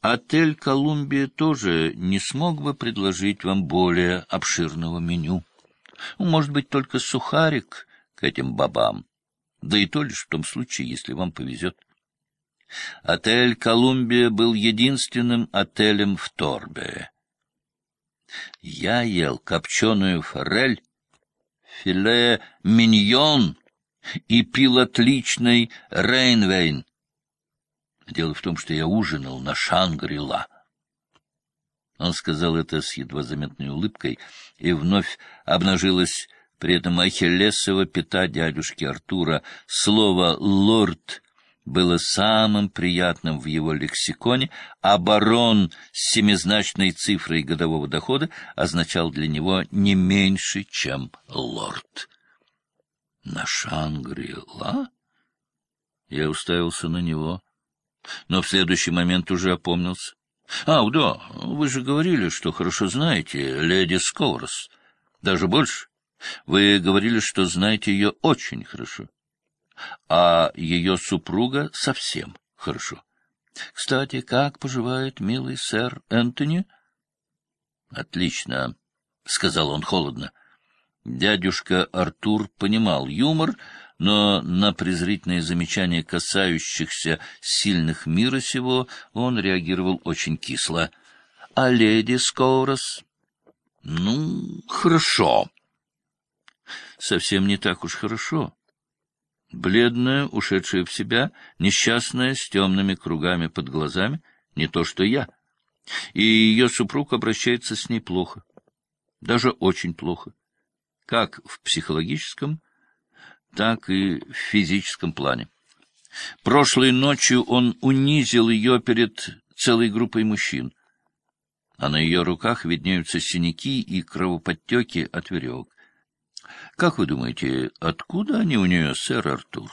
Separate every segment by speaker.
Speaker 1: Отель «Колумбия» тоже не смог бы предложить вам более обширного меню. Может быть, только сухарик к этим бабам. Да и то лишь в том случае, если вам повезет. Отель «Колумбия» был единственным отелем в Торбе. Я ел копченую форель, филе миньон и пил отличный рейнвейн. Дело в том, что я ужинал на Шангрила. Он сказал это с едва заметной улыбкой, и вновь обнажилась при этом ахиллесова пята дядюшки Артура. Слово «лорд» было самым приятным в его лексиконе, а барон с семизначной цифрой годового дохода означал для него не меньше, чем лорд. На Шангри-Ла? Я уставился на него, но в следующий момент уже опомнился. — А, да, вы же говорили, что хорошо знаете леди Сковорос. Даже больше. Вы говорили, что знаете ее очень хорошо. А ее супруга совсем хорошо. Кстати, как поживает милый сэр Энтони? — Отлично, — сказал он холодно. Дядюшка Артур понимал юмор, но на презрительные замечания, касающихся сильных мира сего, он реагировал очень кисло. — А леди Скоурос? — Ну, хорошо. — Совсем не так уж хорошо. Бледная, ушедшая в себя, несчастная, с темными кругами под глазами, не то что я. И ее супруг обращается с ней плохо, даже очень плохо как в психологическом, так и в физическом плане. Прошлой ночью он унизил ее перед целой группой мужчин, а на ее руках виднеются синяки и кровоподтеки от веревок. Как вы думаете, откуда они у нее, сэр Артур?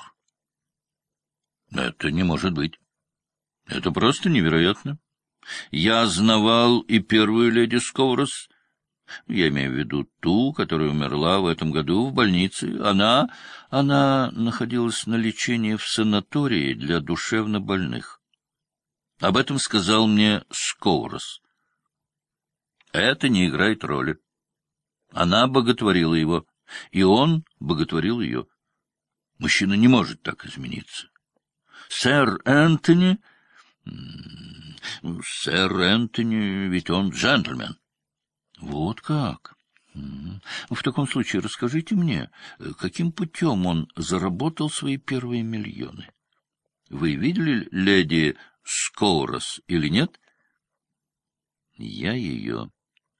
Speaker 1: Это не может быть. Это просто невероятно. Я знавал и первую леди Сковорос, я имею в виду ту, которая умерла в этом году в больнице. Она... она находилась на лечении в санатории для душевнобольных. Об этом сказал мне Скоурос. Это не играет роли. Она боготворила его, и он боготворил ее. Мужчина не может так измениться. Сэр Энтони... Сэр Энтони, ведь он джентльмен. Вот как? В таком случае расскажите мне, каким путем он заработал свои первые миллионы? Вы видели леди Скоурос или нет? Я ее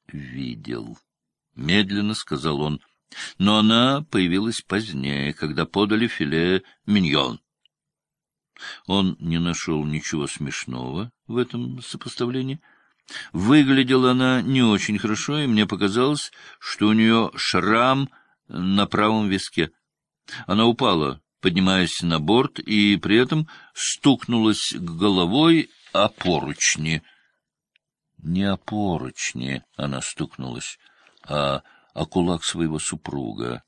Speaker 1: видел, — медленно сказал он, — но она появилась позднее, когда подали филе миньон. Он не нашел ничего смешного в этом сопоставлении — Выглядела она не очень хорошо, и мне показалось, что у нее шрам на правом виске. Она упала, поднимаясь на борт, и при этом стукнулась головой о поручни. Не о поручни она стукнулась, а о кулак своего супруга.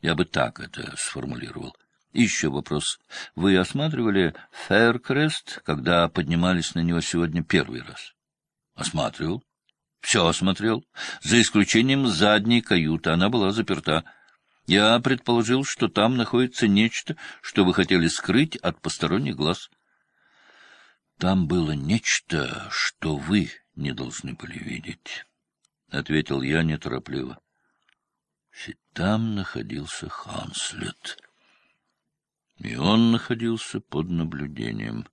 Speaker 1: Я бы так это сформулировал. еще вопрос. Вы осматривали Фэркрест, когда поднимались на него сегодня первый раз? Осматривал. Все осмотрел. За исключением задней каюты. Она была заперта. Я предположил, что там находится нечто, что вы хотели скрыть от посторонних глаз. Там было нечто, что вы не должны были видеть, — ответил я неторопливо. Ведь там находился Ханслет, и он находился под наблюдением.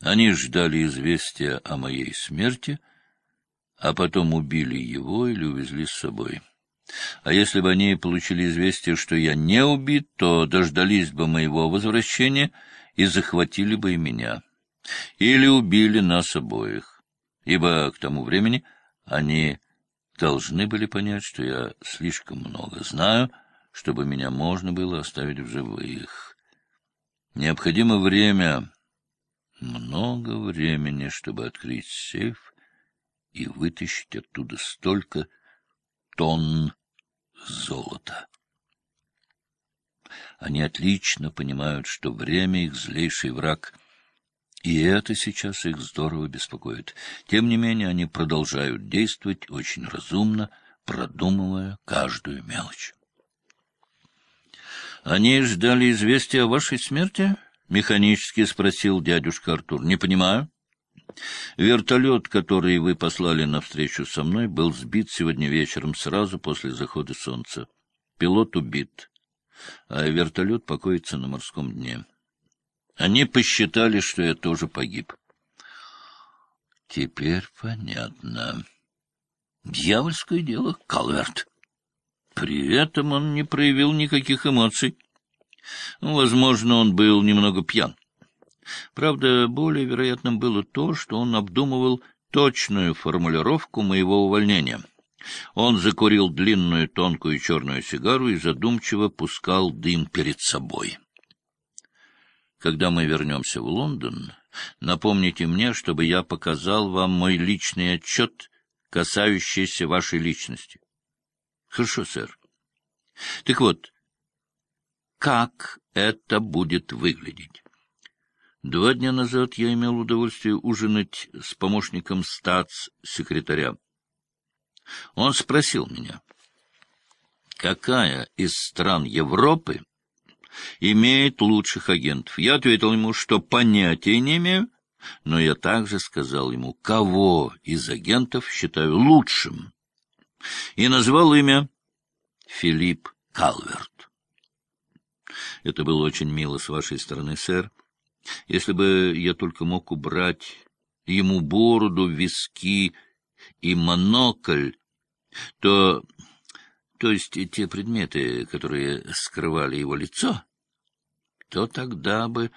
Speaker 1: Они ждали известия о моей смерти, а потом убили его или увезли с собой. А если бы они получили известие, что я не убит, то дождались бы моего возвращения и захватили бы и меня. Или убили нас обоих, ибо к тому времени они должны были понять, что я слишком много знаю, чтобы меня можно было оставить в живых. Необходимо время много времени, чтобы открыть сейф и вытащить оттуда столько тонн золота. Они отлично понимают, что время их злейший враг. И это сейчас их здорово беспокоит. Тем не менее, они продолжают действовать очень разумно, продумывая каждую мелочь. — Они ждали известия о вашей смерти? — механически спросил дядюшка Артур. — Не понимаю. Вертолет, который вы послали навстречу со мной, был сбит сегодня вечером, сразу после захода солнца. Пилот убит, а вертолет покоится на морском дне. Они посчитали, что я тоже погиб. Теперь понятно. Дьявольское дело, Калверт. При этом он не проявил никаких эмоций. Возможно, он был немного пьян. Правда, более вероятным было то, что он обдумывал точную формулировку моего увольнения. Он закурил длинную тонкую черную сигару и задумчиво пускал дым перед собой. Когда мы вернемся в Лондон, напомните мне, чтобы я показал вам мой личный отчет, касающийся вашей личности. Хорошо, сэр. Так вот, как это будет выглядеть? Два дня назад я имел удовольствие ужинать с помощником статс-секретаря. Он спросил меня, какая из стран Европы имеет лучших агентов. Я ответил ему, что понятия не имею, но я также сказал ему, кого из агентов считаю лучшим, и назвал имя Филипп Калверт. Это было очень мило с вашей стороны, сэр. Если бы я только мог убрать ему бороду, виски и монокль, то... то есть те предметы, которые скрывали его лицо, то тогда бы,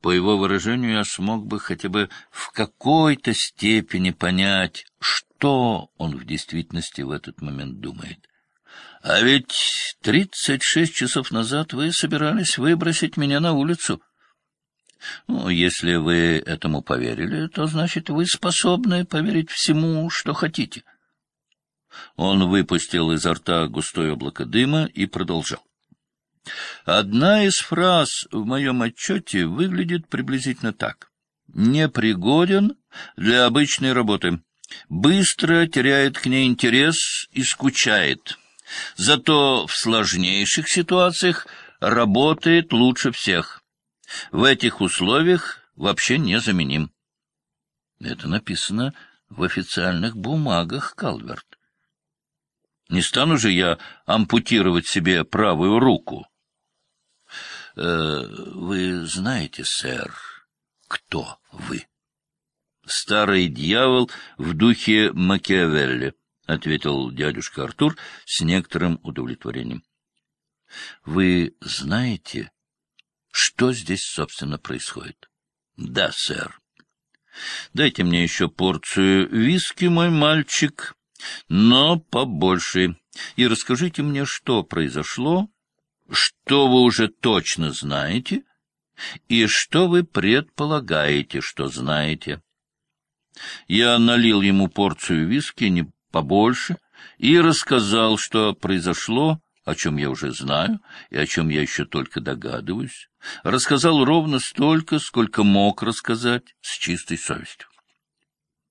Speaker 1: по его выражению, я смог бы хотя бы в какой-то степени понять, что он в действительности в этот момент думает. А ведь тридцать шесть часов назад вы собирались выбросить меня на улицу. Ну, если вы этому поверили, то, значит, вы способны поверить всему, что хотите. Он выпустил изо рта густое облако дыма и продолжал. Одна из фраз в моем отчете выглядит приблизительно так. «Непригоден для обычной работы. Быстро теряет к ней интерес и скучает. Зато в сложнейших ситуациях работает лучше всех. В этих условиях вообще незаменим». Это написано в официальных бумагах, Калверт. Не стану же я ампутировать себе правую руку. Э, вы знаете, сэр, кто вы? Старый дьявол в духе Макиавелли, — ответил дядюшка Артур с некоторым удовлетворением. — Вы знаете, что здесь, собственно, происходит? — Да, сэр. — Дайте мне еще порцию виски, мой мальчик, но побольше, и расскажите мне, что произошло что вы уже точно знаете и что вы предполагаете, что знаете. Я налил ему порцию виски, не побольше, и рассказал, что произошло, о чем я уже знаю и о чем я еще только догадываюсь. Рассказал ровно столько, сколько мог рассказать с чистой совестью.